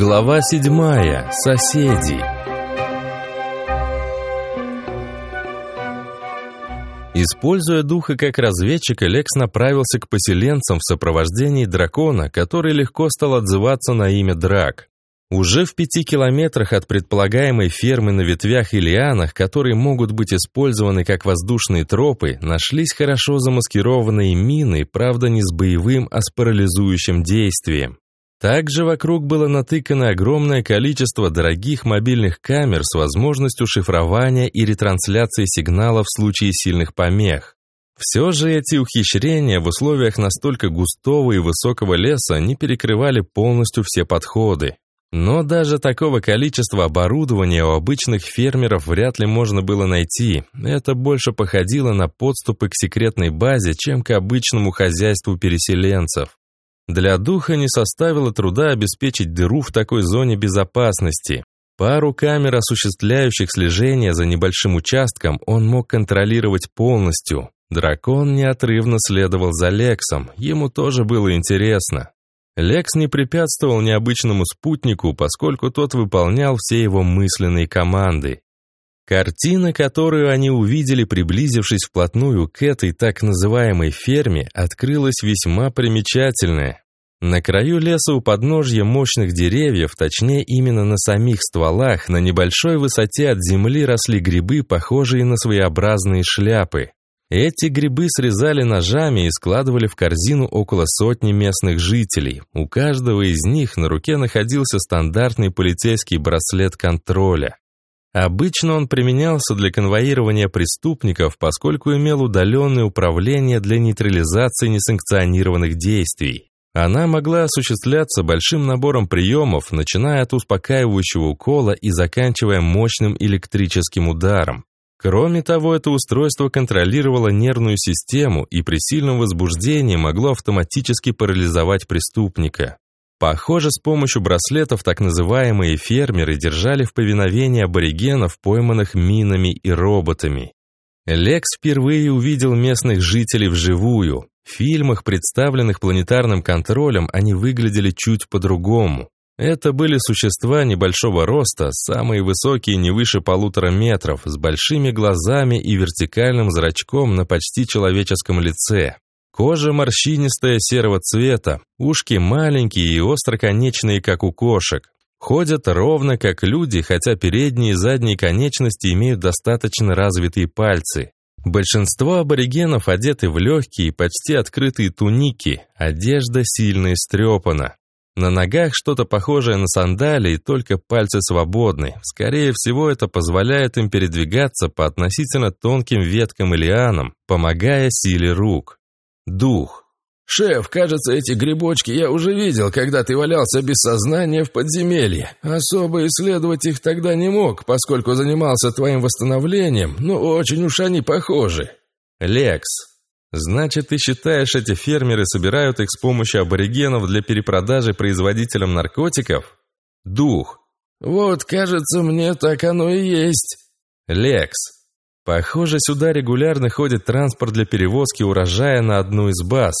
Глава седьмая. Соседи. Используя духа как разведчика, Лекс направился к поселенцам в сопровождении дракона, который легко стал отзываться на имя Драк. Уже в пяти километрах от предполагаемой фермы на ветвях и лианах, которые могут быть использованы как воздушные тропы, нашлись хорошо замаскированные мины, правда не с боевым, а с парализующим действием. Также вокруг было натыкано огромное количество дорогих мобильных камер с возможностью шифрования и ретрансляции сигналов в случае сильных помех. Все же эти ухищрения в условиях настолько густого и высокого леса не перекрывали полностью все подходы. Но даже такого количества оборудования у обычных фермеров вряд ли можно было найти. Это больше походило на подступы к секретной базе, чем к обычному хозяйству переселенцев. Для духа не составило труда обеспечить дыру в такой зоне безопасности. Пару камер, осуществляющих слежение за небольшим участком, он мог контролировать полностью. Дракон неотрывно следовал за Лексом, ему тоже было интересно. Лекс не препятствовал необычному спутнику, поскольку тот выполнял все его мысленные команды. Картина, которую они увидели, приблизившись вплотную к этой так называемой ферме, открылась весьма примечательная. На краю леса у подножья мощных деревьев, точнее именно на самих стволах, на небольшой высоте от земли росли грибы, похожие на своеобразные шляпы. Эти грибы срезали ножами и складывали в корзину около сотни местных жителей. У каждого из них на руке находился стандартный полицейский браслет контроля. Обычно он применялся для конвоирования преступников, поскольку имел удаленное управление для нейтрализации несанкционированных действий. Она могла осуществляться большим набором приемов, начиная от успокаивающего укола и заканчивая мощным электрическим ударом. Кроме того, это устройство контролировало нервную систему и при сильном возбуждении могло автоматически парализовать преступника. Похоже, с помощью браслетов так называемые фермеры держали в повиновении аборигенов, пойманных минами и роботами. Лекс впервые увидел местных жителей вживую. В фильмах, представленных планетарным контролем, они выглядели чуть по-другому. Это были существа небольшого роста, самые высокие не выше полутора метров, с большими глазами и вертикальным зрачком на почти человеческом лице. Кожа морщинистая серого цвета, ушки маленькие и остроконечные, как у кошек. Ходят ровно, как люди, хотя передние и задние конечности имеют достаточно развитые пальцы. Большинство аборигенов одеты в легкие, почти открытые туники, одежда сильно истрепана. На ногах что-то похожее на сандалии, только пальцы свободны. Скорее всего, это позволяет им передвигаться по относительно тонким веткам и лианам, помогая силе рук. Дух. «Шеф, кажется, эти грибочки я уже видел, когда ты валялся без сознания в подземелье. Особо исследовать их тогда не мог, поскольку занимался твоим восстановлением, но очень уж они похожи». «Лекс, Значит, ты считаешь, эти фермеры собирают их с помощью аборигенов для перепродажи производителям наркотиков? Дух. Вот, кажется, мне так оно и есть. Лекс. Похоже, сюда регулярно ходит транспорт для перевозки урожая на одну из баз.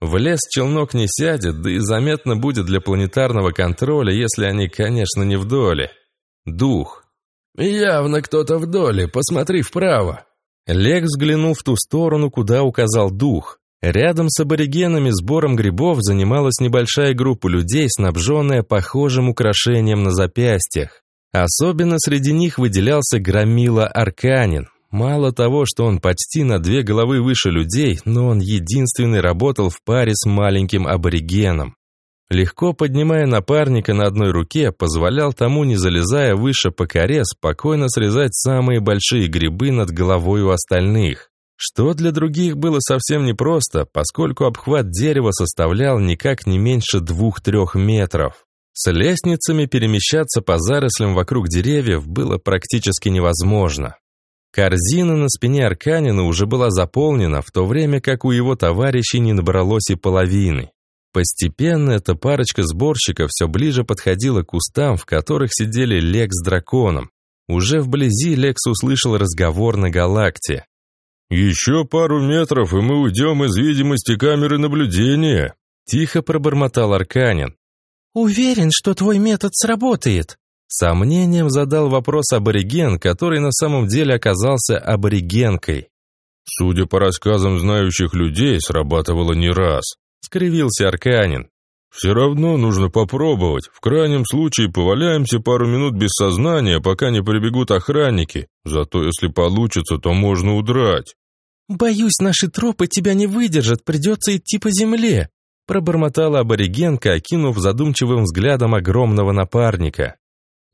В лес челнок не сядет, да и заметно будет для планетарного контроля, если они, конечно, не в доле. Дух. Явно кто-то в доле, посмотри вправо. Лекс взглянул в ту сторону, куда указал дух. Рядом с аборигенами сбором грибов занималась небольшая группа людей, снабженная похожим украшением на запястьях. Особенно среди них выделялся громила Арканин. Мало того, что он почти на две головы выше людей, но он единственный работал в паре с маленьким аборигеном. Легко поднимая напарника на одной руке, позволял тому, не залезая выше по коре, спокойно срезать самые большие грибы над головой у остальных. Что для других было совсем непросто, поскольку обхват дерева составлял никак не меньше двух-трех метров. С лестницами перемещаться по зарослям вокруг деревьев было практически невозможно. Корзина на спине Арканина уже была заполнена, в то время как у его товарищей не набралось и половины. Постепенно эта парочка сборщиков все ближе подходила к кустам, в которых сидели Лекс с драконом. Уже вблизи Лекс услышал разговор на галакте. «Еще пару метров, и мы уйдем из видимости камеры наблюдения», — тихо пробормотал Арканин. «Уверен, что твой метод сработает?» Сомнением задал вопрос абориген, который на самом деле оказался аборигенкой. «Судя по рассказам знающих людей, срабатывало не раз», — скривился Арканин. «Все равно нужно попробовать. В крайнем случае поваляемся пару минут без сознания, пока не прибегут охранники. Зато если получится, то можно удрать». «Боюсь, наши тропы тебя не выдержат, придется идти по земле», пробормотала аборигенка, окинув задумчивым взглядом огромного напарника.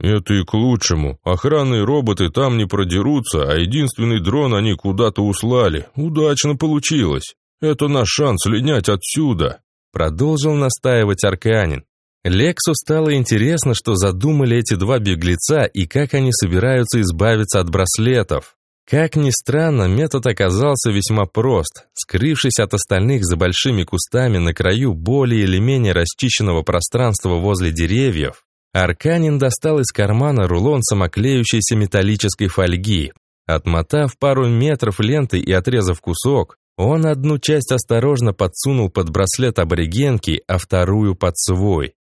«Это и к лучшему. Охранные роботы там не продерутся, а единственный дрон они куда-то услали. Удачно получилось. Это наш шанс линять отсюда», — продолжил настаивать Арканин. Лексу стало интересно, что задумали эти два беглеца и как они собираются избавиться от браслетов. Как ни странно, метод оказался весьма прост. Скрывшись от остальных за большими кустами на краю более или менее расчищенного пространства возле деревьев, Арканин достал из кармана рулон самоклеющейся металлической фольги. Отмотав пару метров ленты и отрезав кусок, он одну часть осторожно подсунул под браслет аборигенки, а вторую под свой.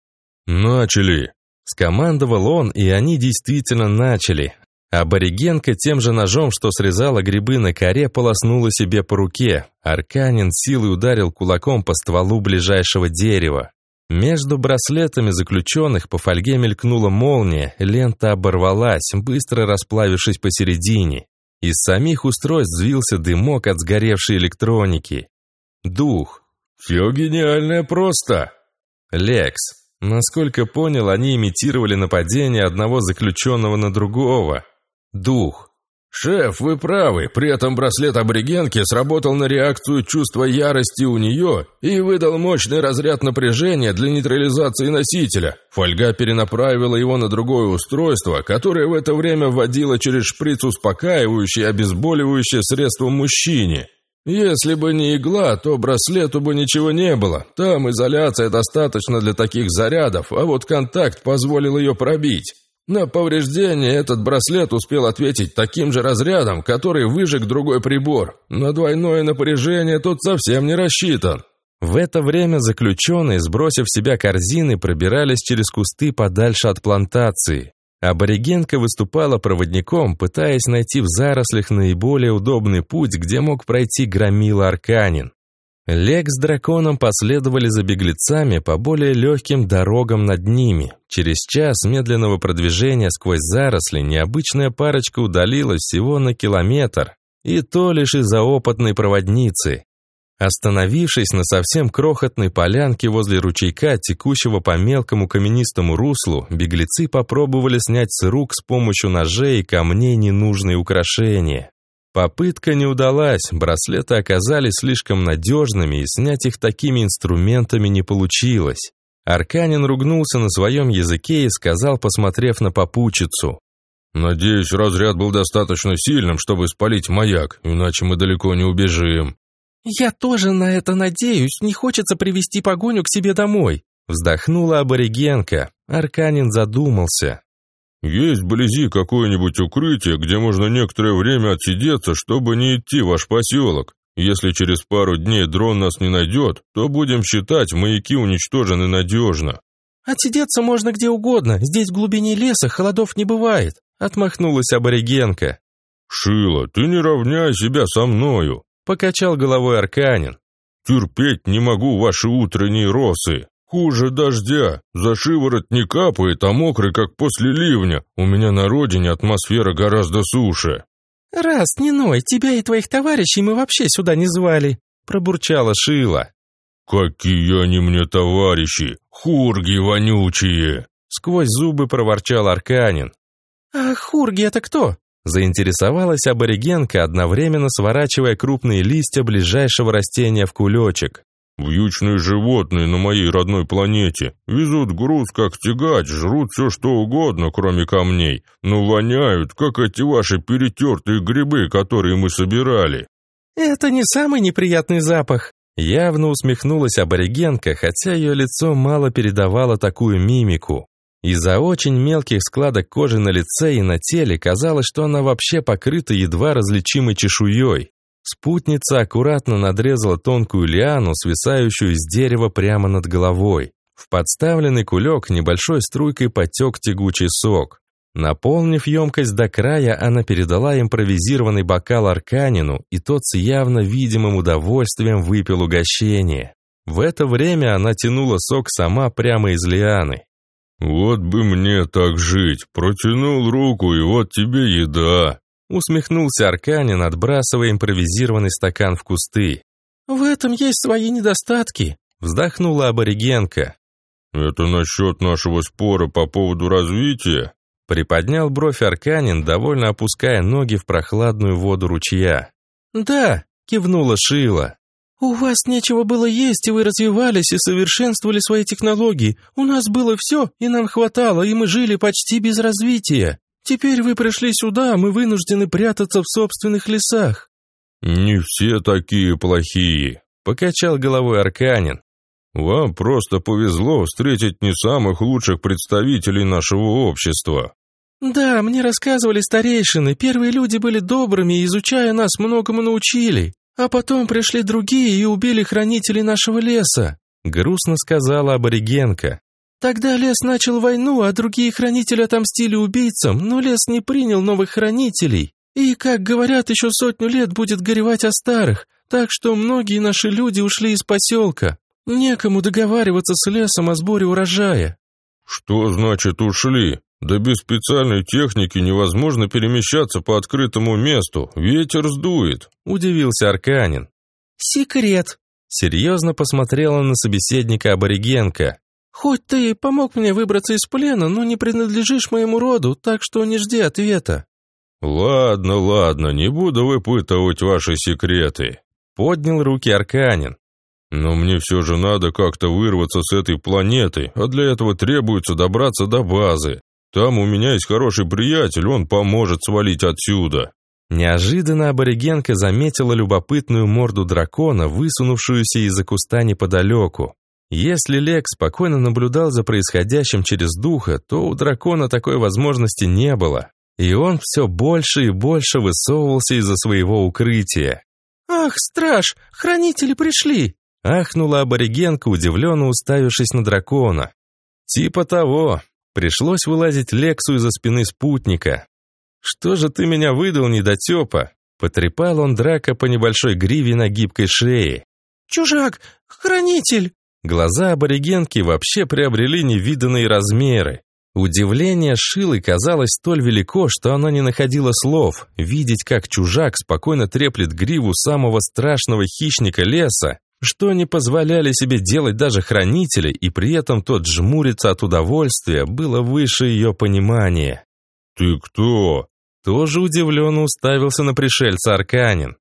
«Начали!» Скомандовал он, и они действительно начали. Аборигенка тем же ножом, что срезала грибы на коре, полоснула себе по руке. Арканин силой ударил кулаком по стволу ближайшего дерева. Между браслетами заключенных по фольге мелькнула молния, лента оборвалась, быстро расплавившись посередине. Из самих устройств взвился дымок от сгоревшей электроники. Дух. «Все гениальное просто!» Лекс. Насколько понял, они имитировали нападение одного заключенного на другого. Дух. «Шеф, вы правы, при этом браслет аборигенки сработал на реакцию чувства ярости у нее и выдал мощный разряд напряжения для нейтрализации носителя. Фольга перенаправила его на другое устройство, которое в это время вводило через шприц успокаивающее и обезболивающее средство мужчине. Если бы не игла, то браслету бы ничего не было. Там изоляция достаточно для таких зарядов, а вот контакт позволил ее пробить. На повреждение этот браслет успел ответить таким же разрядом, который выжег другой прибор. На двойное напряжение тот совсем не рассчитан. В это время заключенные, сбросив себя корзины, пробирались через кусты подальше от плантации. Аборигенка выступала проводником, пытаясь найти в зарослях наиболее удобный путь, где мог пройти громила Арканин. Лек с драконом последовали за беглецами по более легким дорогам над ними. Через час медленного продвижения сквозь заросли необычная парочка удалилась всего на километр, и то лишь из-за опытной проводницы. Остановившись на совсем крохотной полянке возле ручейка, текущего по мелкому каменистому руслу, беглецы попробовали снять с рук с помощью ножей и камней ненужные украшения. Попытка не удалась, браслеты оказались слишком надежными, и снять их такими инструментами не получилось. Арканин ругнулся на своем языке и сказал, посмотрев на попутчицу. «Надеюсь, разряд был достаточно сильным, чтобы спалить маяк, иначе мы далеко не убежим». «Я тоже на это надеюсь, не хочется привести погоню к себе домой», вздохнула аборигенка. Арканин задумался. Есть вблизи какое-нибудь укрытие, где можно некоторое время отсидеться, чтобы не идти в ваш поселок. Если через пару дней дрон нас не найдет, то будем считать, маяки уничтожены надежно». «Отсидеться можно где угодно, здесь в глубине леса холодов не бывает», — отмахнулась аборигенка. «Шила, ты не равняй себя со мною», — покачал головой Арканин. «Терпеть не могу ваши утренние росы». Хуже дождя. За шиворот не капает, а мокрый, как после ливня. У меня на родине атмосфера гораздо суше». «Раз, не ной, тебя и твоих товарищей мы вообще сюда не звали», — пробурчала Шила. «Какие они мне товарищи! Хурги вонючие!» Сквозь зубы проворчал Арканин. «А хурги это кто?» Заинтересовалась аборигенка, одновременно сворачивая крупные листья ближайшего растения в кулечек. Вьючные животные на моей родной планете. Везут груз как тягач, жрут все что угодно, кроме камней, но воняют, как эти ваши перетертые грибы, которые мы собирали». «Это не самый неприятный запах», Явно усмехнулась аборигенка, хотя ее лицо мало передавало такую мимику. Из-за очень мелких складок кожи на лице и на теле казалось, что она вообще покрыта едва различимой чешуей. Спутница аккуратно надрезала тонкую лиану, свисающую из дерева прямо над головой. В подставленный кулек небольшой струйкой потек тягучий сок. Наполнив емкость до края, она передала импровизированный бокал Арканину, и тот с явно видимым удовольствием выпил угощение. В это время она тянула сок сама прямо из лианы. «Вот бы мне так жить! Протянул руку, и вот тебе еда!» Усмехнулся Арканин, отбрасывая импровизированный стакан в кусты. «В этом есть свои недостатки», — вздохнула аборигенка. «Это насчет нашего спора по поводу развития?» Приподнял бровь Арканин, довольно опуская ноги в прохладную воду ручья. «Да», — кивнула Шила. «У вас нечего было есть, и вы развивались и совершенствовали свои технологии. У нас было все, и нам хватало, и мы жили почти без развития. Теперь вы пришли сюда, мы вынуждены прятаться в собственных лесах». «Не все такие плохие», — покачал головой Арканин. «Вам просто повезло встретить не самых лучших представителей нашего общества». «Да, мне рассказывали старейшины, первые люди были добрыми и, изучая нас, многому научили. А потом пришли другие и убили хранителей нашего леса», — грустно сказала аборигенка. «Тогда лес начал войну, а другие хранители отомстили убийцам, но лес не принял новых хранителей. И, как говорят, еще сотню лет будет горевать о старых, так что многие наши люди ушли из поселка. Некому договариваться с лесом о сборе урожая». «Что значит ушли?» Да без специальной техники невозможно перемещаться по открытому месту. Ветер сдует», — удивился Арканин. «Секрет», — серьезно посмотрела на собеседника аборигенка. «Хоть ты помог мне выбраться из плена, но не принадлежишь моему роду, так что не жди ответа». «Ладно, ладно, не буду выпытывать ваши секреты», — поднял руки Арканин. «Но мне все же надо как-то вырваться с этой планеты, а для этого требуется добраться до базы. Там у меня есть хороший приятель, он поможет свалить отсюда». Неожиданно аборигенка заметила любопытную морду дракона, высунувшуюся из-за куста неподалеку. Если Лек спокойно наблюдал за происходящим через духа, то у дракона такой возможности не было. И он все больше и больше высовывался из-за своего укрытия. «Ах, страж, хранители пришли!» Ахнула аборигенка, удивленно уставившись на дракона. «Типа того. Пришлось вылазить Лексу из-за спины спутника. «Что же ты меня выдал, недотепа?» Потрепал он драка по небольшой гриве на гибкой шее. «Чужак! Хранитель!» Глаза аборигенки вообще приобрели невиданные размеры. Удивление Шилы казалось столь велико, что она не находила слов. Видеть, как чужак спокойно треплет гриву самого страшного хищника леса, что не позволяли себе делать даже хранители, и при этом тот жмурится от удовольствия, было выше ее понимания. «Ты кто?» Тоже удивленно уставился на пришельца Арканин.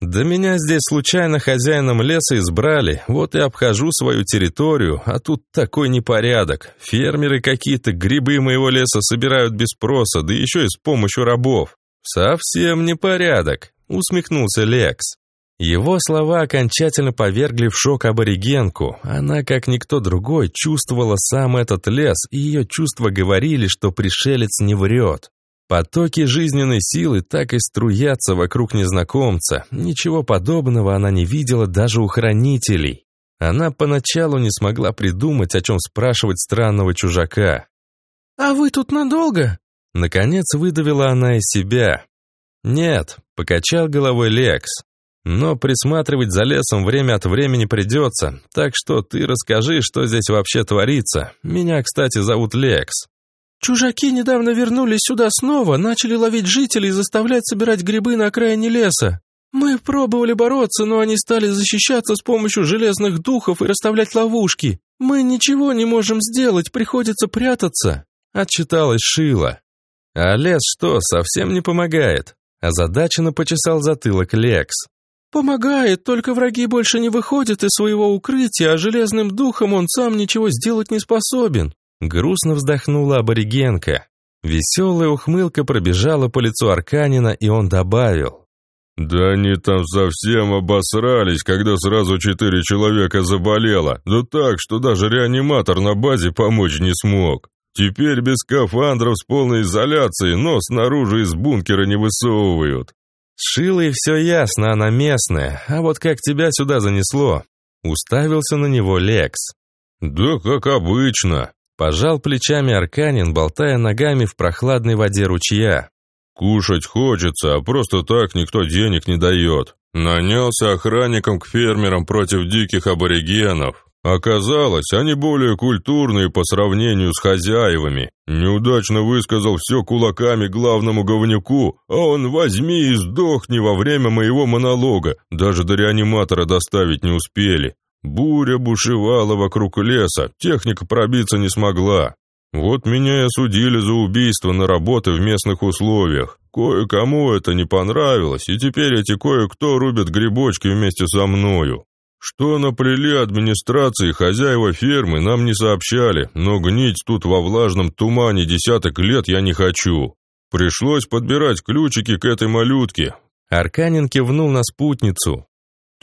«Да меня здесь случайно хозяином леса избрали, вот и обхожу свою территорию, а тут такой непорядок. Фермеры какие-то грибы моего леса собирают без спроса, да еще и с помощью рабов. Совсем непорядок», — усмехнулся Лекс. Его слова окончательно повергли в шок аборигенку. Она, как никто другой, чувствовала сам этот лес, и ее чувства говорили, что пришелец не врет. Потоки жизненной силы так и струятся вокруг незнакомца. Ничего подобного она не видела даже у хранителей. Она поначалу не смогла придумать, о чем спрашивать странного чужака. «А вы тут надолго?» Наконец выдавила она из себя. «Нет», — покачал головой Лекс. Но присматривать за лесом время от времени придется, так что ты расскажи, что здесь вообще творится. Меня, кстати, зовут Лекс». «Чужаки недавно вернулись сюда снова, начали ловить жителей и заставлять собирать грибы на окраине леса. Мы пробовали бороться, но они стали защищаться с помощью железных духов и расставлять ловушки. Мы ничего не можем сделать, приходится прятаться», — отчиталась Шила. «А лес что, совсем не помогает?» Озадаченно почесал затылок Лекс. «Помогает, только враги больше не выходят из своего укрытия, а железным духом он сам ничего сделать не способен». Грустно вздохнула аборигенка. Веселая ухмылка пробежала по лицу Арканина, и он добавил. «Да они там совсем обосрались, когда сразу четыре человека заболело, да так, что даже реаниматор на базе помочь не смог. Теперь без скафандров с полной изоляцией, но снаружи из бункера не высовывают. С Шилой все ясно, она местная, а вот как тебя сюда занесло?» Уставился на него Лекс. «Да как обычно», – пожал плечами Арканин, болтая ногами в прохладной воде ручья. «Кушать хочется, а просто так никто денег не дает. Нанялся охранником к фермерам против диких аборигенов. Оказалось, они более культурные по сравнению с хозяевами. Неудачно высказал все кулаками главному говнюку, а он возьми и сдохни во время моего монолога. Даже до реаниматора доставить не успели. Буря бушевала вокруг леса, техника пробиться не смогла. Вот меня и осудили за убийство на работы в местных условиях. Кое-кому это не понравилось, и теперь эти кое-кто рубят грибочки вместе со мною. Что наплели администрации хозяева фермы, нам не сообщали, но гнить тут во влажном тумане десяток лет я не хочу. Пришлось подбирать ключики к этой малютке. Арканин кивнул на спутницу.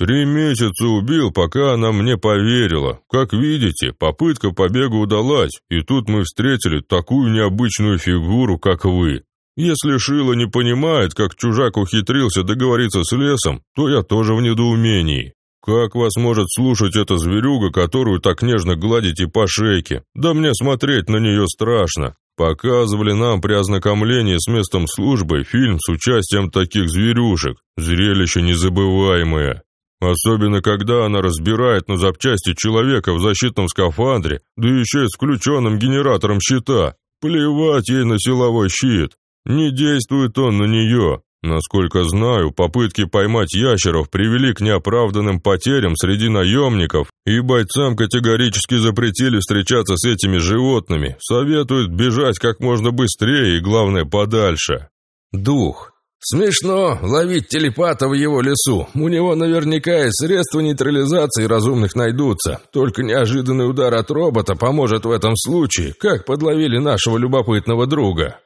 Три месяца убил, пока она мне поверила. Как видите, попытка побега удалась, и тут мы встретили такую необычную фигуру, как вы. Если Шила не понимает, как чужак ухитрился договориться с лесом, то я тоже в недоумении. «Как вас может слушать эта зверюга, которую так нежно гладите по шейке? Да мне смотреть на нее страшно. Показывали нам при ознакомлении с местом службы фильм с участием таких зверюшек. Зрелище незабываемое. Особенно, когда она разбирает на запчасти человека в защитном скафандре, да еще и с включенным генератором щита. Плевать ей на силовой щит. Не действует он на нее. Насколько знаю, попытки поймать ящеров привели к неоправданным потерям среди наемников, и бойцам категорически запретили встречаться с этими животными, советуют бежать как можно быстрее и, главное, подальше. Дух. Смешно ловить телепата в его лесу. У него наверняка и средства нейтрализации разумных найдутся. Только неожиданный удар от робота поможет в этом случае, как подловили нашего любопытного друга.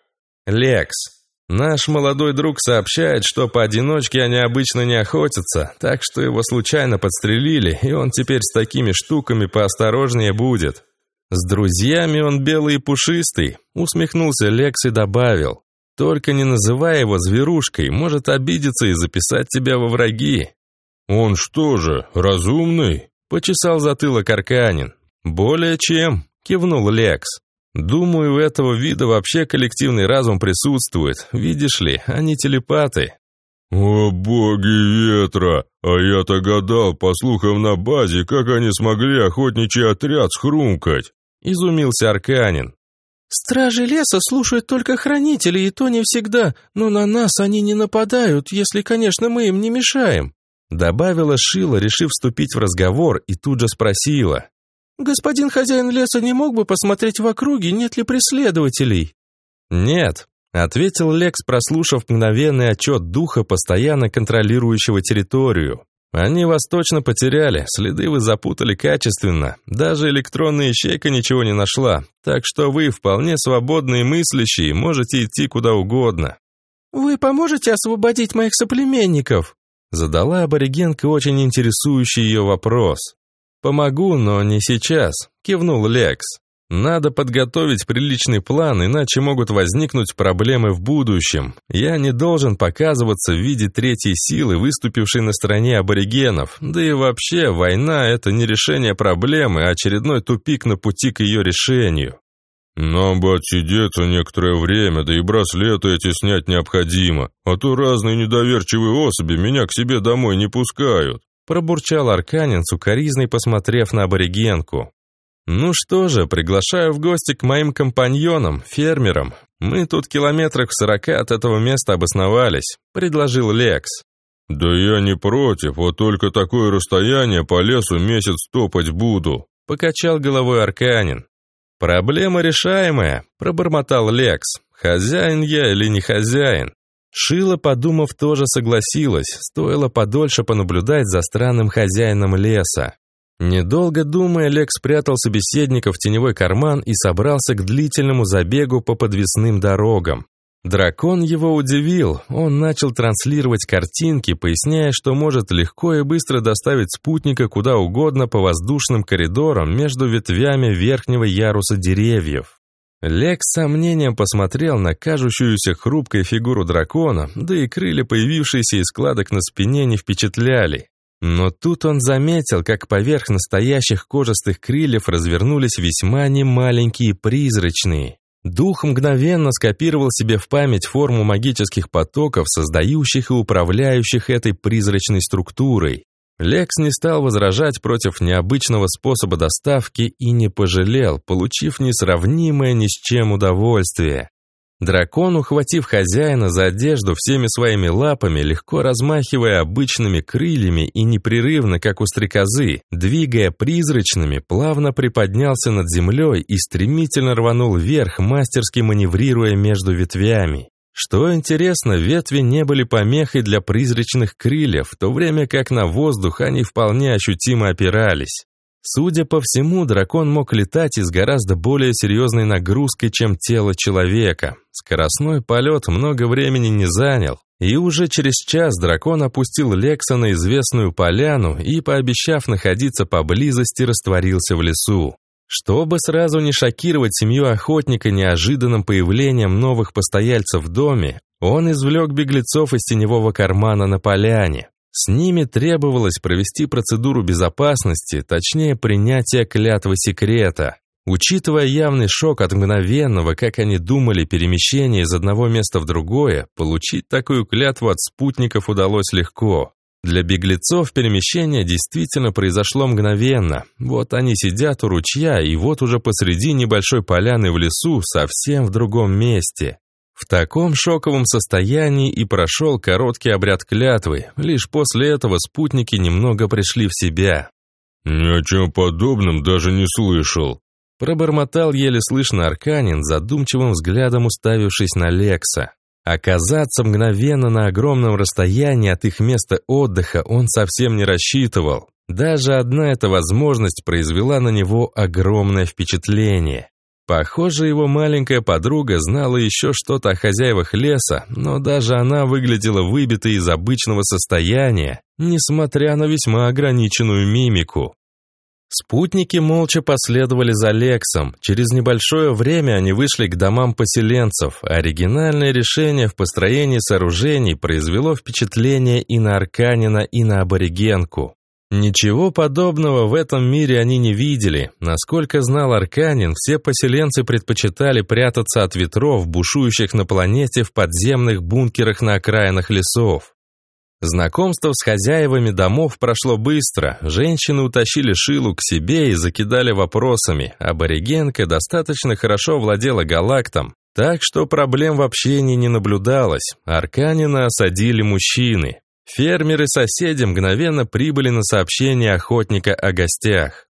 Лекс, Наш молодой друг сообщает, что поодиночке они обычно не охотятся, так что его случайно подстрелили, и он теперь с такими штуками поосторожнее будет. С друзьями он белый и пушистый, усмехнулся Лекс и добавил. Только не называй его зверушкой, может обидеться и записать тебя во враги. Он что же, разумный? Почесал затылок Арканин. Более чем, кивнул Лекс. Думаю, у этого вида вообще коллективный разум присутствует. Видишь ли, они телепаты. О боги ветра! А я-то гадал, по слухам на базе, как они смогли охотничий отряд схрумкать. Изумился Арканин. «Стражи леса слушают только хранителей, и то не всегда, но на нас они не нападают, если, конечно, мы им не мешаем», добавила Шила, решив вступить в разговор, и тут же спросила. «Господин хозяин леса не мог бы посмотреть в округе, нет ли преследователей?» «Нет», — ответил Лекс, прослушав мгновенный отчет духа, постоянно контролирующего территорию. «Они вас точно потеряли, следы вы запутали качественно. Даже электронная ищейка ничего не нашла, так что вы, вполне свободные мыслящие, можете идти куда угодно». «Вы поможете освободить моих соплеменников?» Задала аборигенка очень интересующий ее вопрос. «Помогу, но не сейчас», – кивнул Лекс. «Надо подготовить приличный план, иначе могут возникнуть проблемы в будущем. Я не должен показываться в виде третьей силы, выступившей на стороне аборигенов. Да и вообще, война – это не решение проблемы, а очередной тупик на пути к ее решению». «Нам бы отсидеться некоторое время, да и браслеты эти снять необходимо, а то разные недоверчивые особи меня к себе домой не пускают», Пробурчал Арканин, сукоризной посмотрев на аборигенку. «Ну что же, приглашаю в гости к моим компаньонам, фермерам. Мы тут километрах в сорока от этого места обосновались», — предложил Лекс. «Да я не против, вот только такое расстояние по лесу месяц топать буду», — покачал головой Арканин. «Проблема решаемая», — пробормотал Лекс. «Хозяин я или не хозяин? Шила, подумав, тоже согласилась, стоило подольше понаблюдать за странным хозяином леса. Недолго думая, Лек спрятал собеседника в теневой карман и собрался к длительному забегу по подвесным дорогам. Дракон его удивил, он начал транслировать картинки, поясняя, что может легко и быстро доставить спутника куда угодно по воздушным коридорам между ветвями верхнего яруса деревьев. Лек с сомнением посмотрел на кажущуюся хрупкой фигуру дракона, да и крылья, появившиеся из складок на спине, не впечатляли. Но тут он заметил, как поверх настоящих кожистых крыльев развернулись весьма немаленькие призрачные. Дух мгновенно скопировал себе в память форму магических потоков, создающих и управляющих этой призрачной структурой. Лекс не стал возражать против необычного способа доставки и не пожалел, получив несравнимое ни с чем удовольствие. Дракон, ухватив хозяина за одежду всеми своими лапами, легко размахивая обычными крыльями и непрерывно, как у стрекозы, двигая призрачными, плавно приподнялся над землей и стремительно рванул вверх, мастерски маневрируя между ветвями. Что интересно, ветви не были помехой для призрачных крыльев, в то время как на воздух они вполне ощутимо опирались. Судя по всему, дракон мог летать и с гораздо более серьезной нагрузкой, чем тело человека. Скоростной полет много времени не занял, и уже через час дракон опустил Лекса на известную поляну и, пообещав находиться поблизости, растворился в лесу. Чтобы сразу не шокировать семью охотника неожиданным появлением новых постояльцев в доме, он извлек беглецов из теневого кармана на поляне. С ними требовалось провести процедуру безопасности, точнее принятие клятвы секрета. Учитывая явный шок от мгновенного, как они думали, перемещения из одного места в другое, получить такую клятву от спутников удалось легко. Для беглецов перемещение действительно произошло мгновенно. Вот они сидят у ручья, и вот уже посреди небольшой поляны в лесу, совсем в другом месте. В таком шоковом состоянии и прошел короткий обряд клятвы. Лишь после этого спутники немного пришли в себя. «Ни о чем подобном даже не слышал», Пробормотал еле слышно Арканин, задумчивым взглядом уставившись на Лекса. Оказаться мгновенно на огромном расстоянии от их места отдыха он совсем не рассчитывал. Даже одна эта возможность произвела на него огромное впечатление. Похоже, его маленькая подруга знала еще что-то о хозяевах леса, но даже она выглядела выбитой из обычного состояния, несмотря на весьма ограниченную мимику. Спутники молча последовали за Лексом. Через небольшое время они вышли к домам поселенцев. Оригинальное решение в построении сооружений произвело впечатление и на Арканина, и на аборигенку. Ничего подобного в этом мире они не видели. Насколько знал Арканин, все поселенцы предпочитали прятаться от ветров, бушующих на планете в подземных бункерах на окраинах лесов. Знакомство с хозяевами домов прошло быстро. Женщины утащили Шилу к себе и закидали вопросами. Аборигенка достаточно хорошо владела галактом, так что проблем в общении не наблюдалось. Арканина осадили мужчины. Фермеры-соседи мгновенно прибыли на сообщение охотника о гостях.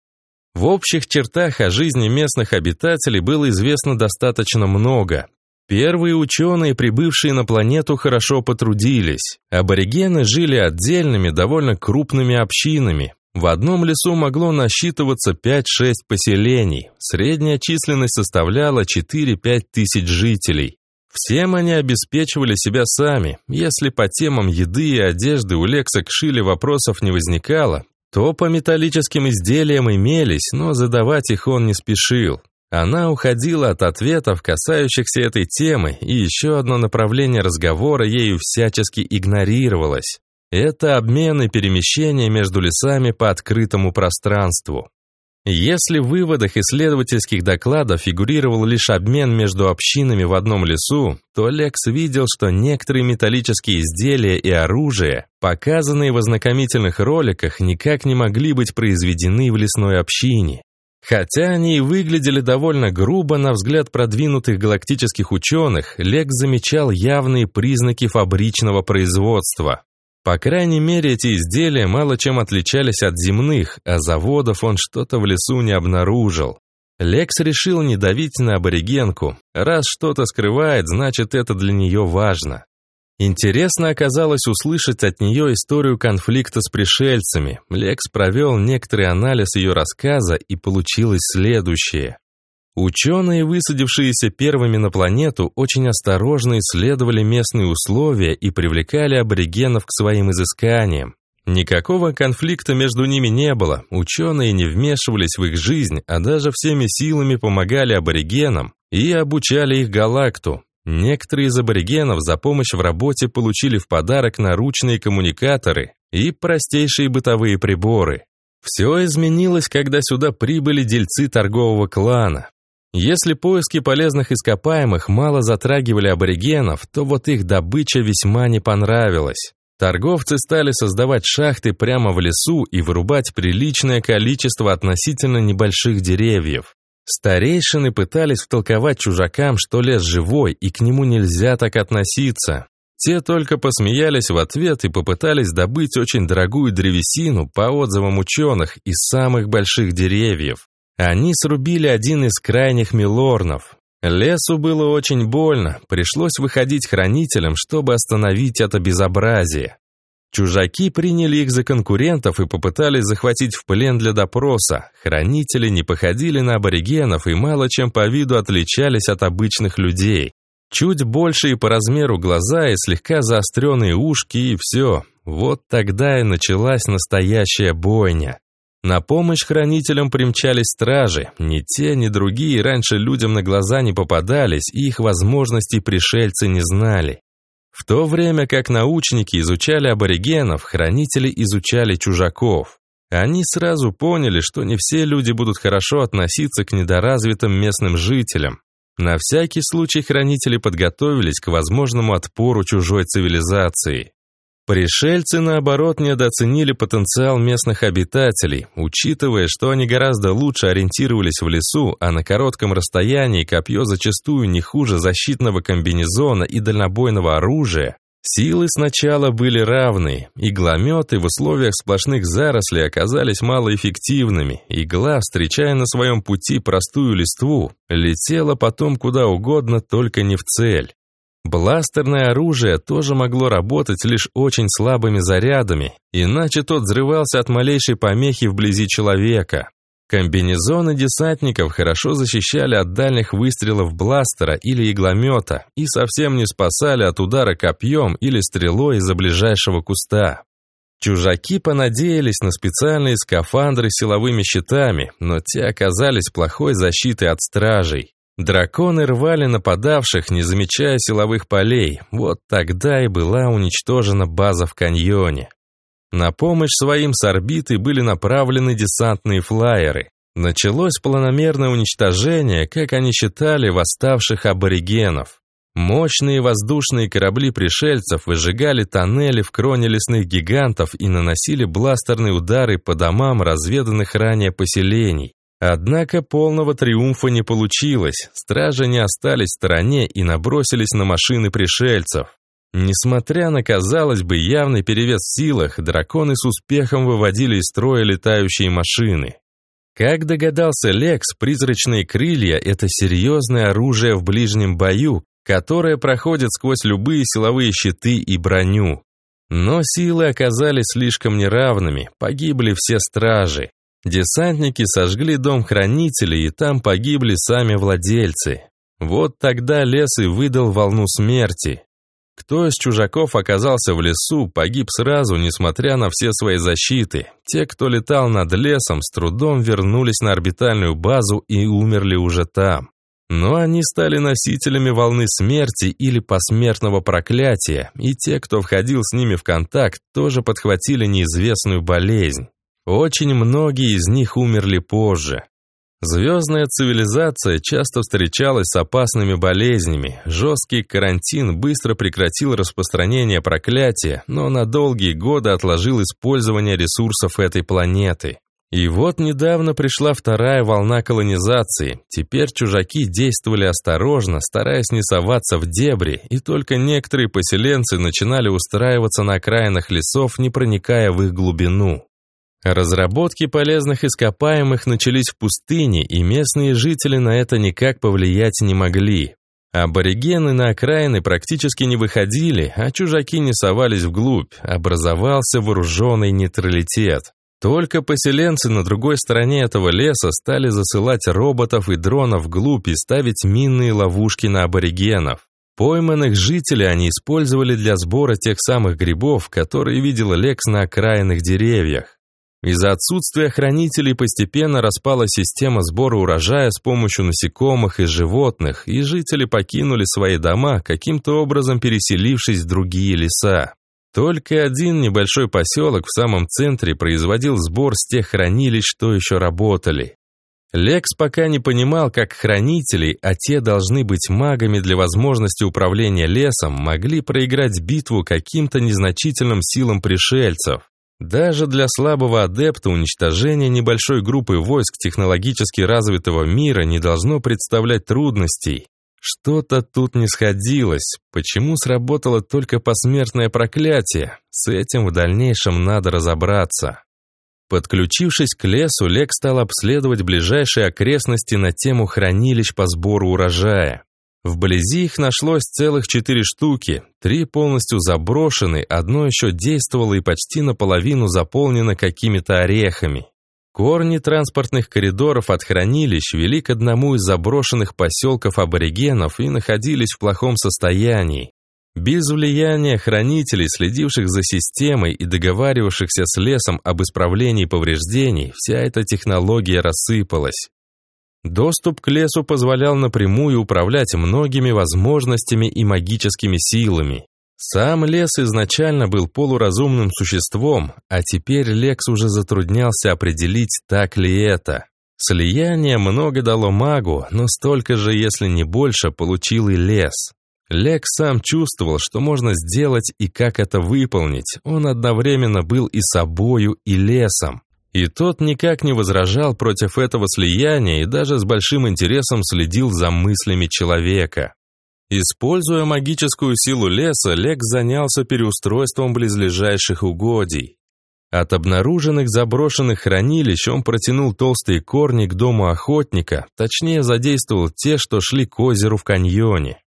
В общих чертах о жизни местных обитателей было известно достаточно много. Первые ученые, прибывшие на планету, хорошо потрудились. Аборигены жили отдельными, довольно крупными общинами. В одном лесу могло насчитываться 5-6 поселений. Средняя численность составляла 4-5 тысяч жителей. Всем они обеспечивали себя сами. Если по темам еды и одежды у Лекса к Шиле вопросов не возникало, то по металлическим изделиям имелись, но задавать их он не спешил. Она уходила от ответов, касающихся этой темы, и еще одно направление разговора ею всячески игнорировалось. Это обмен и перемещение между лесами по открытому пространству. Если в выводах исследовательских докладов фигурировал лишь обмен между общинами в одном лесу, то Лекс видел, что некоторые металлические изделия и оружие, показанные в ознакомительных роликах, никак не могли быть произведены в лесной общине. Хотя они и выглядели довольно грубо на взгляд продвинутых галактических ученых, Лекс замечал явные признаки фабричного производства. По крайней мере, эти изделия мало чем отличались от земных, а заводов он что-то в лесу не обнаружил. Лекс решил не давить на аборигенку. Раз что-то скрывает, значит, это для нее важно. Интересно оказалось услышать от нее историю конфликта с пришельцами. Лекс провел некоторый анализ ее рассказа, и получилось следующее. Ученые, высадившиеся первыми на планету, очень осторожно исследовали местные условия и привлекали аборигенов к своим изысканиям. Никакого конфликта между ними не было, ученые не вмешивались в их жизнь, а даже всеми силами помогали аборигенам и обучали их галакту. Некоторые из аборигенов за помощь в работе получили в подарок наручные коммуникаторы и простейшие бытовые приборы. Все изменилось, когда сюда прибыли дельцы торгового клана. Если поиски полезных ископаемых мало затрагивали аборигенов, то вот их добыча весьма не понравилась. Торговцы стали создавать шахты прямо в лесу и вырубать приличное количество относительно небольших деревьев. Старейшины пытались втолковать чужакам, что лес живой и к нему нельзя так относиться. Те только посмеялись в ответ и попытались добыть очень дорогую древесину по отзывам ученых из самых больших деревьев. Они срубили один из крайних милорнов. Лесу было очень больно, пришлось выходить хранителям, чтобы остановить это безобразие. Чужаки приняли их за конкурентов и попытались захватить в плен для допроса. Хранители не походили на аборигенов и мало чем по виду отличались от обычных людей. Чуть большие по размеру глаза и слегка заостренные ушки и все. Вот тогда и началась настоящая бойня. На помощь хранителям примчались стражи. Ни те, ни другие раньше людям на глаза не попадались, и их возможностей пришельцы не знали. В то время как научники изучали аборигенов, хранители изучали чужаков. Они сразу поняли, что не все люди будут хорошо относиться к недоразвитым местным жителям. На всякий случай хранители подготовились к возможному отпору чужой цивилизации. Пришельцы, наоборот, недооценили потенциал местных обитателей, учитывая, что они гораздо лучше ориентировались в лесу, а на коротком расстоянии копье зачастую не хуже защитного комбинезона и дальнобойного оружия. Силы сначала были равны, иглометы в условиях сплошных зарослей оказались малоэффективными, игла, встречая на своем пути простую листву, летела потом куда угодно, только не в цель. Бластерное оружие тоже могло работать лишь очень слабыми зарядами, иначе тот взрывался от малейшей помехи вблизи человека. Комбинезоны десантников хорошо защищали от дальних выстрелов бластера или игломета и совсем не спасали от удара копьем или стрелой из-за ближайшего куста. Чужаки понадеялись на специальные скафандры с силовыми щитами, но те оказались плохой защитой от стражей. Драконы рвали нападавших, не замечая силовых полей. Вот тогда и была уничтожена база в каньоне. На помощь своим с орбиты были направлены десантные флайеры. Началось планомерное уничтожение, как они считали, восставших аборигенов. Мощные воздушные корабли пришельцев выжигали тоннели в кроне лесных гигантов и наносили бластерные удары по домам разведанных ранее поселений. Однако полного триумфа не получилось, стражи не остались в стороне и набросились на машины пришельцев. Несмотря на, казалось бы, явный перевес в силах, драконы с успехом выводили из строя летающие машины. Как догадался Лекс, призрачные крылья — это серьезное оружие в ближнем бою, которое проходит сквозь любые силовые щиты и броню. Но силы оказались слишком неравными, погибли все стражи. Десантники сожгли дом хранителей, и там погибли сами владельцы. Вот тогда лес и выдал волну смерти. Кто из чужаков оказался в лесу, погиб сразу, несмотря на все свои защиты. Те, кто летал над лесом, с трудом вернулись на орбитальную базу и умерли уже там. Но они стали носителями волны смерти или посмертного проклятия, и те, кто входил с ними в контакт, тоже подхватили неизвестную болезнь. Очень многие из них умерли позже. Звездная цивилизация часто встречалась с опасными болезнями. Жесткий карантин быстро прекратил распространение проклятия, но на долгие годы отложил использование ресурсов этой планеты. И вот недавно пришла вторая волна колонизации. Теперь чужаки действовали осторожно, стараясь не соваться в дебри, и только некоторые поселенцы начинали устраиваться на окраинах лесов, не проникая в их глубину. Разработки полезных ископаемых начались в пустыне, и местные жители на это никак повлиять не могли. Аборигены на окраины практически не выходили, а чужаки не совались вглубь, образовался вооруженный нейтралитет. Только поселенцы на другой стороне этого леса стали засылать роботов и дронов вглубь и ставить минные ловушки на аборигенов. Пойманных жителей они использовали для сбора тех самых грибов, которые видел Лекс на окраинных деревьях. Из-за отсутствия хранителей постепенно распала система сбора урожая с помощью насекомых и животных, и жители покинули свои дома, каким-то образом переселившись в другие леса. Только один небольшой поселок в самом центре производил сбор с тех хранилищ, что еще работали. Лекс пока не понимал, как хранители, а те должны быть магами для возможности управления лесом, могли проиграть битву каким-то незначительным силам пришельцев. Даже для слабого адепта уничтожение небольшой группы войск технологически развитого мира не должно представлять трудностей. Что-то тут не сходилось. Почему сработало только посмертное проклятие? С этим в дальнейшем надо разобраться. Подключившись к лесу, Лек стал обследовать ближайшие окрестности на тему хранилищ по сбору урожая. Вблизи их нашлось целых четыре штуки, три полностью заброшены, одно еще действовало и почти наполовину заполнено какими-то орехами. Корни транспортных коридоров от хранилищ вели к одному из заброшенных поселков аборигенов и находились в плохом состоянии. Без влияния хранителей, следивших за системой и договаривавшихся с лесом об исправлении повреждений, вся эта технология рассыпалась. Доступ к лесу позволял напрямую управлять многими возможностями и магическими силами. Сам лес изначально был полуразумным существом, а теперь Лекс уже затруднялся определить, так ли это. Слияние много дало магу, но столько же, если не больше, получил и лес. Лек сам чувствовал, что можно сделать и как это выполнить. Он одновременно был и собою, и лесом. И тот никак не возражал против этого слияния и даже с большим интересом следил за мыслями человека. Используя магическую силу леса, Лек занялся переустройством близлежащих угодий. От обнаруженных заброшенных хранилищ он протянул толстые корни к дому охотника, точнее задействовал те, что шли к озеру в каньоне.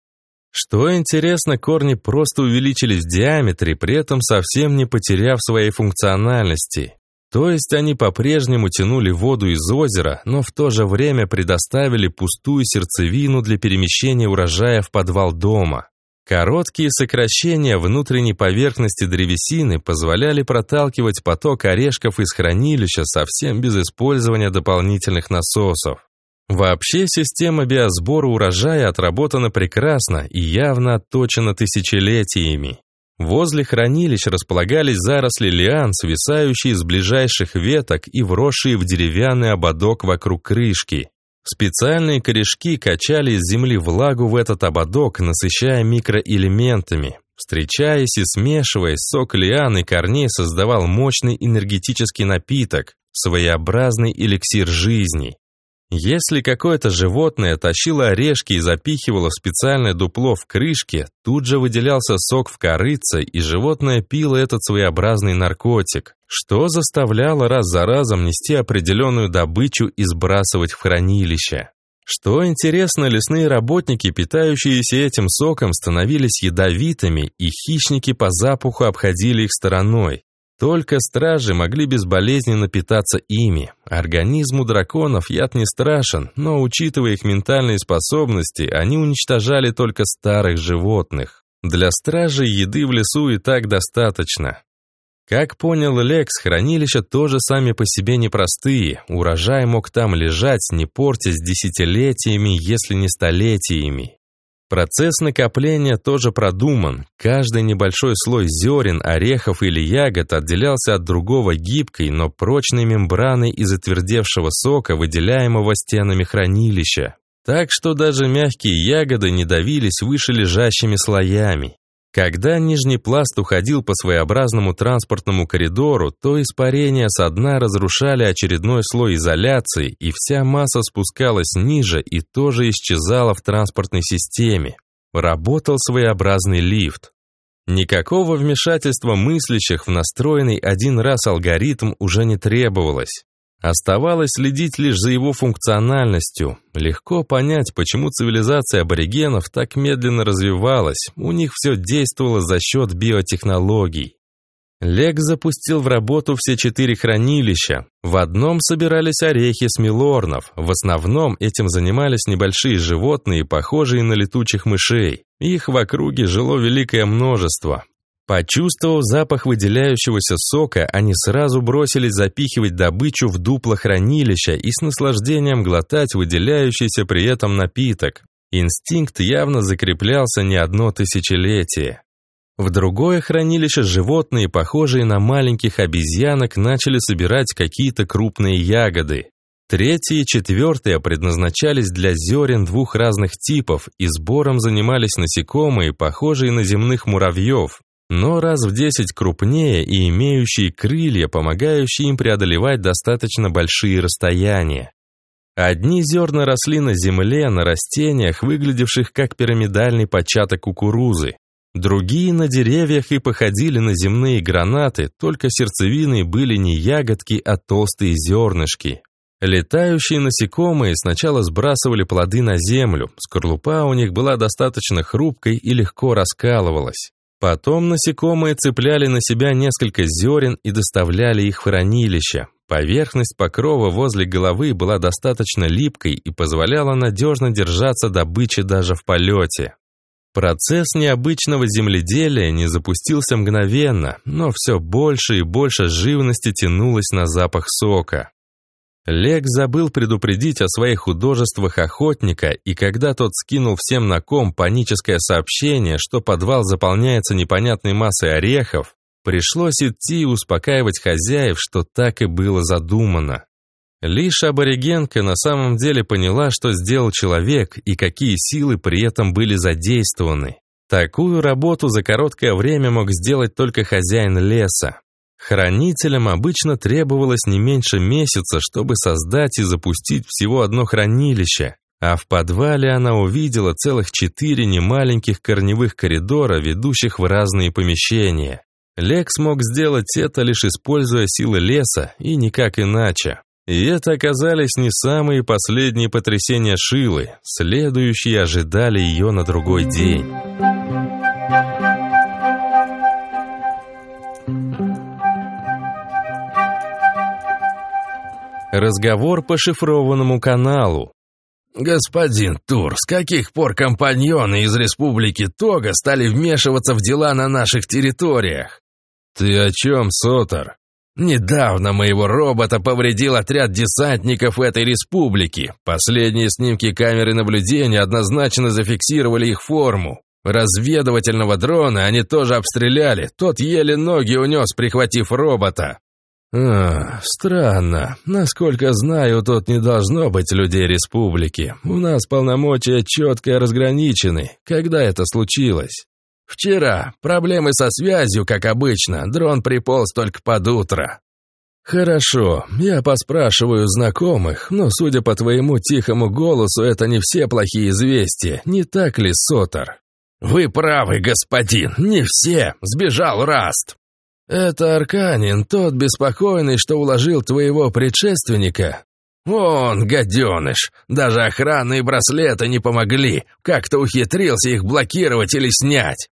Что интересно, корни просто увеличились в диаметре, при этом совсем не потеряв своей функциональности. То есть они по-прежнему тянули воду из озера, но в то же время предоставили пустую сердцевину для перемещения урожая в подвал дома. Короткие сокращения внутренней поверхности древесины позволяли проталкивать поток орешков из хранилища совсем без использования дополнительных насосов. Вообще система биосбора урожая отработана прекрасно и явно отточена тысячелетиями. Возле хранилищ располагались заросли лиан, свисающие с ближайших веток и вросшие в деревянный ободок вокруг крышки. Специальные корешки качали из земли влагу в этот ободок, насыщая микроэлементами. Встречаясь и смешиваясь, сок лиан и корней создавал мощный энергетический напиток, своеобразный эликсир жизни. Если какое-то животное тащило орешки и запихивало в специальное дупло в крышке, тут же выделялся сок в корыце, и животное пило этот своеобразный наркотик, что заставляло раз за разом нести определенную добычу и сбрасывать в хранилище. Что интересно, лесные работники, питающиеся этим соком, становились ядовитыми, и хищники по запаху обходили их стороной. Только стражи могли безболезненно питаться ими. Организму драконов яд не страшен, но, учитывая их ментальные способности, они уничтожали только старых животных. Для стражей еды в лесу и так достаточно. Как понял Лекс, хранилища тоже сами по себе непростые. Урожай мог там лежать, не портясь десятилетиями, если не столетиями. Процесс накопления тоже продуман. Каждый небольшой слой зерен, орехов или ягод отделялся от другого гибкой, но прочной мембраной из затвердевшего сока, выделяемого стенами хранилища. Так что даже мягкие ягоды не давились выше лежащими слоями. Когда нижний пласт уходил по своеобразному транспортному коридору, то испарения со дна разрушали очередной слой изоляции, и вся масса спускалась ниже и тоже исчезала в транспортной системе. Работал своеобразный лифт. Никакого вмешательства мыслящих в настроенный один раз алгоритм уже не требовалось. Оставалось следить лишь за его функциональностью. Легко понять, почему цивилизация аборигенов так медленно развивалась, у них все действовало за счет биотехнологий. Лег запустил в работу все четыре хранилища. В одном собирались орехи с милорнов, в основном этим занимались небольшие животные, похожие на летучих мышей. Их в округе жило великое множество. Почувствовав запах выделяющегося сока, они сразу бросились запихивать добычу в дупло хранилища и с наслаждением глотать выделяющийся при этом напиток. Инстинкт явно закреплялся не одно тысячелетие. В другое хранилище животные, похожие на маленьких обезьянок, начали собирать какие-то крупные ягоды. Третье и четвертое предназначались для зерен двух разных типов, и сбором занимались насекомые, похожие на земных муравьев, но раз в десять крупнее и имеющие крылья, помогающие им преодолевать достаточно большие расстояния. Одни зерна росли на земле, на растениях, выглядевших как пирамидальный початок кукурузы. Другие на деревьях и походили на земные гранаты, только сердцевины были не ягодки, а толстые зернышки. Летающие насекомые сначала сбрасывали плоды на землю, скорлупа у них была достаточно хрупкой и легко раскалывалась. Потом насекомые цепляли на себя несколько зерен и доставляли их в хранилище. Поверхность покрова возле головы была достаточно липкой и позволяла надежно держаться добычи даже в полете. Процесс необычного земледелия не запустился мгновенно, но все больше и больше живности тянулось на запах сока. Лек забыл предупредить о своих художествах охотника, и когда тот скинул всем на ком паническое сообщение, что подвал заполняется непонятной массой орехов, пришлось идти и успокаивать хозяев, что так и было задумано. Лишь аборигенка на самом деле поняла, что сделал человек и какие силы при этом были задействованы. Такую работу за короткое время мог сделать только хозяин леса. Хранителям обычно требовалось не меньше месяца, чтобы создать и запустить всего одно хранилище, а в подвале она увидела целых четыре немаленьких корневых коридора, ведущих в разные помещения. Лекс мог сделать это, лишь используя силы леса, и никак иначе. И это оказались не самые последние потрясения Шилы, следующие ожидали ее на другой день. Разговор по шифрованному каналу. «Господин Тур, с каких пор компаньоны из Республики Тога стали вмешиваться в дела на наших территориях?» «Ты о чем, Сотор?» «Недавно моего робота повредил отряд десантников этой республики. Последние снимки камеры наблюдения однозначно зафиксировали их форму. Разведывательного дрона они тоже обстреляли, тот еле ноги унес, прихватив робота. «А, странно. Насколько знаю, тут не должно быть людей республики. У нас полномочия четко разграничены. Когда это случилось?» «Вчера. Проблемы со связью, как обычно. Дрон приполз только под утро». «Хорошо. Я поспрашиваю знакомых, но, судя по твоему тихому голосу, это не все плохие известия. Не так ли, Сотор?» «Вы правы, господин. Не все. Сбежал Раст». «Это Арканин, тот беспокойный, что уложил твоего предшественника?» «Он, гаденыш! Даже охранные браслеты не помогли. Как-то ухитрился их блокировать или снять».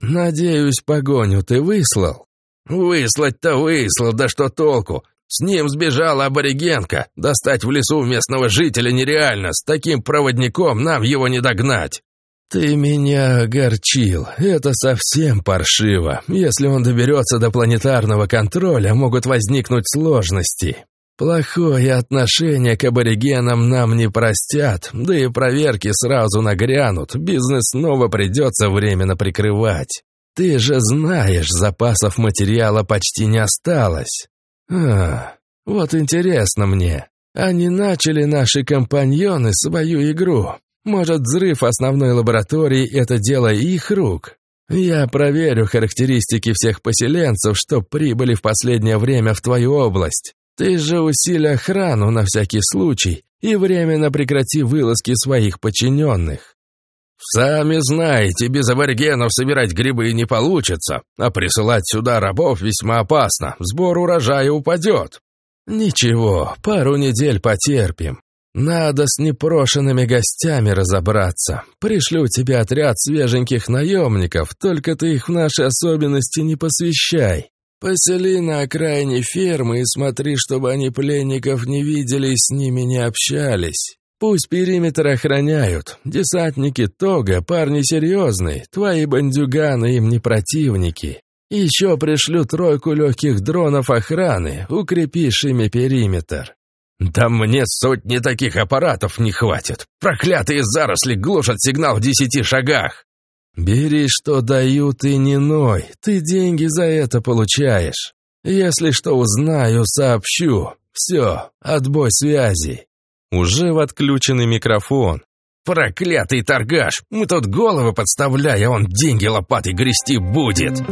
«Надеюсь, погоню ты выслал?» «Выслать-то выслал, да что толку? С ним сбежала аборигенка. Достать в лесу местного жителя нереально. С таким проводником нам его не догнать». «Ты меня огорчил. Это совсем паршиво. Если он доберется до планетарного контроля, могут возникнуть сложности. Плохое отношение к аборигенам нам не простят, да и проверки сразу нагрянут, бизнес снова придется временно прикрывать. Ты же знаешь, запасов материала почти не осталось. А, вот интересно мне, они начали наши компаньоны свою игру, может, взрыв основной лаборатории – это дело их рук? Я проверю характеристики всех поселенцев, что прибыли в последнее время в твою область. Ты же усили охрану на всякий случай и временно прекрати вылазки своих подчиненных. «Сами знаете, без аборигенов собирать грибы не получится, а присылать сюда рабов весьма опасно, сбор урожая упадет». «Ничего, пару недель потерпим. «Надо с непрошенными гостями разобраться. Пришлю тебе отряд свеженьких наемников, только ты их в наши особенности не посвящай. Посели на окраине фермы и смотри, чтобы они пленников не видели и с ними не общались. Пусть периметр охраняют. Десантники Тога, парни серьезные, твои бандюганы им не противники. Еще пришлю тройку легких дронов охраны, укрепишь ими периметр. Да мне сотни таких аппаратов не хватит. Проклятые заросли глушат сигнал в десяти шагах. Бери, что дают, и не ной. Ты деньги за это получаешь. Если что узнаю, сообщу. Все, отбой связи. Уже в отключенный микрофон. Проклятый торгаш! Мы тут головы подставляя, он деньги лопатой грести будет!»